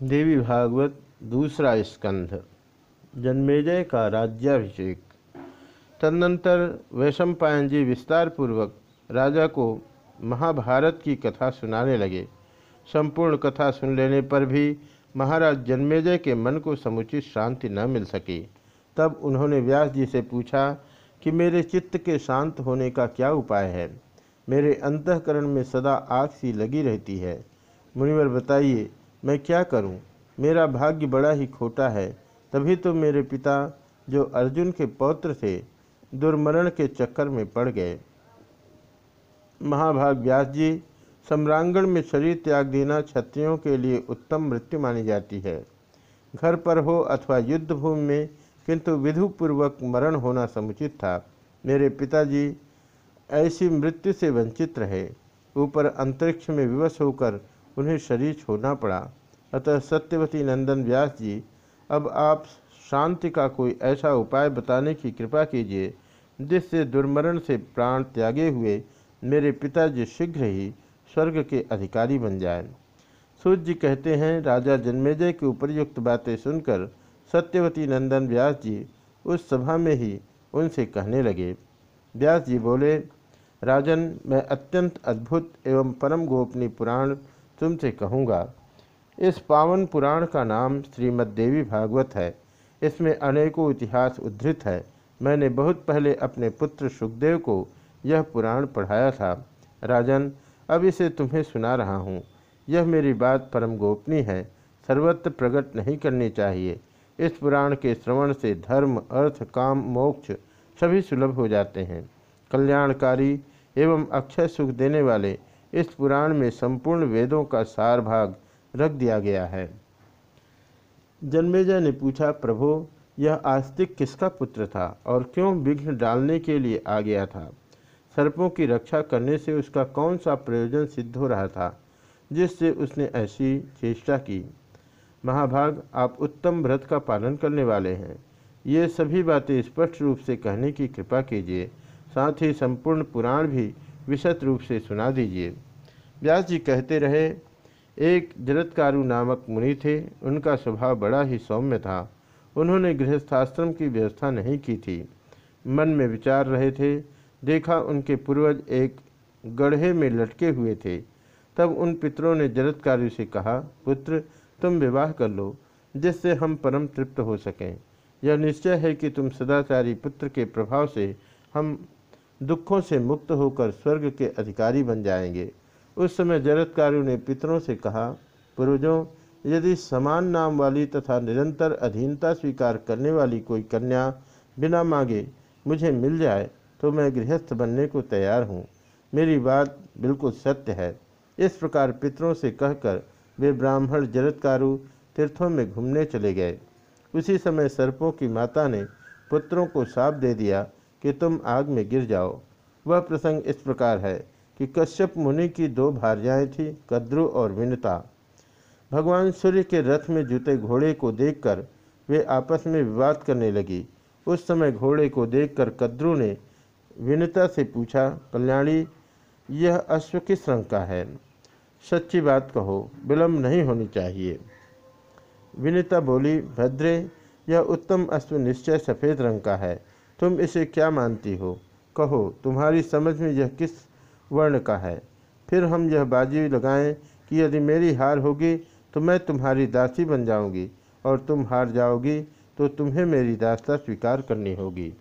देवी भागवत दूसरा स्कंध, जन्मेजय का राज्याभिषेक। तदनंतर वैशंपायन जी विस्तारपूर्वक राजा को महाभारत की कथा सुनाने लगे। संपूर्ण कथा सुन लेने पर भी महाराज जन्मेजय के मन को समुचित शांति न मिल सकी। तब उन्होंने व्यास जी से पूछा कि मेरे चित्त के शांत होने का क्या उपाय है? मेरे अंतकरण में सदा आग सी लगी रहती है। मुनिवर बताइए मैं क्या करूँ? मेरा भाग्य बड़ा ही खोटा है। तभी तो मेरे पिता, जो अर्जुन के पौत्र थे, दुर्मरण के चक्कर में पड़ गए। महाभाग व्यास जी, सम्रांगण में शरीर त्याग देना क्षत्रियों के लिए उत्तम मृत्यु मानी जाती है। घर पर हो अथवा युद्ध भूमि में, किंतु विधुपूर्वक मरण होना समुचित था। मेरे पिताजी ऐसी मृत्यु से वंचित रहे। ऊपर अंतरिक्ष में विवश होकर उन्हें शरीर छोड़ना पड़ा। अतः सत्यवती नंदन व्यास जी, अब आप शांति का कोई ऐसा उपाय बताने की कृपा कीजिए, जिससे दुर्मरण से प्राण त्यागे हुए मेरे पिताजी शीघ्र ही स्वर्ग के अधिकारी बन जाए। सूर्य जी कहते हैं, राजा जन्मेजय की उपरयुक्त बातें सुनकर सत्यवती नंदन व्यास जी उस सभा में ही उनसे कहने लगे। व्यास जी बोले, राजन, मैं अत्यंत अद्भुत एवं परम गोपनीय पुराण तुमसे कहूँगा, इस पावन पुराण का नाम श्रीमद देवी भागवत है। इसमें अनेकों इतिहास उद्धृत है। मैंने बहुत पहले अपने पुत्र सुखदेव को यह पुराण पढ़ाया था। राजन, अब इसे तुम्हें सुना रहा हूँ। यह मेरी बात परम गोपनीय है। सर्वत्र प्रकट नहीं करनी चाहिए। इस पुराण के श्रवण से धर्म, अर्थ, काम, मोक्ष सभी सुलभ हो जाते हैं। कल्याणकारी एवं अक्षय सुख देने वाले इस पुराण में संपूर्ण वेदों का सार भाग रख दिया गया है। जन्मेजय ने पूछा, प्रभु, यह आस्तिक किसका पुत्र था और क्यों विघ्न डालने के लिए आ गया था? सर्पों की रक्षा करने से उसका कौन सा प्रयोजन सिद्ध हो रहा था, जिससे उसने ऐसी चेष्टा की? महाभाग, आप उत्तम व्रत का पालन करने वाले हैं। ये सभी बातें स्पष्ट रूप से कहने की कृपा कीजिए। साथ ही संपूर्ण पुराण भी विशद रूप से सुना दीजिए। व्यास जी कहते रहे, एक जरत्कारु नामक मुनि थे। उनका स्वभाव बड़ा ही सौम्य था। उन्होंने गृहस्थाश्रम की व्यवस्था नहीं की थी। मन में विचार रहे थे। देखा उनके पूर्वज एक गढ़े में लटके हुए थे। तब उन पितरों ने जरत्कारु से कहा, पुत्र, तुम विवाह कर लो, जिससे हम परम तृप्त हो सकें। यह निश्चय है कि तुम सदाचारी पुत्र के प्रभाव से हम दुखों से मुक्त होकर स्वर्ग के अधिकारी बन जाएँगे। उस समय जरत्कारु ने पितरों से कहा पूर्वजों यदि समान नाम वाली तथा निरंतर अधीनता स्वीकार करने वाली कोई कन्या बिना मांगे मुझे मिल जाए तो मैं गृहस्थ बनने को तैयार हूँ। मेरी बात बिल्कुल सत्य है। इस प्रकार पितरों से कहकर वे ब्राह्मण जरत्कारु तीर्थों में घूमने चले गए। उसी समय सर्पों की माता ने पुत्रों को साप दे दिया कि तुम आग में गिर जाओ। वह प्रसंग इस प्रकार है कि कश्यप मुनि की दो भार्याएँ थीं, कद्रु और विनता। भगवान सूर्य के रथ में जुते घोड़े को देखकर वे आपस में विवाद करने लगी। उस समय घोड़े को देखकर कद्रु ने विनता से पूछा, कल्याणी, यह अश्व किस रंग का है? सच्ची बात कहो, विलम्ब नहीं होनी चाहिए। विनीता बोली, भद्रे, यह उत्तम अश्व निश्चय सफ़ेद रंग का है। तुम इसे क्या मानती हो? कहो, तुम्हारी समझ में यह किस वर्ण का है? फिर हम यह बाजी लगाएँ कि यदि मेरी हार होगी तो मैं तुम्हारी दासी बन जाऊँगी, और तुम हार जाओगी तो तुम्हें मेरी दासता स्वीकार करनी होगी।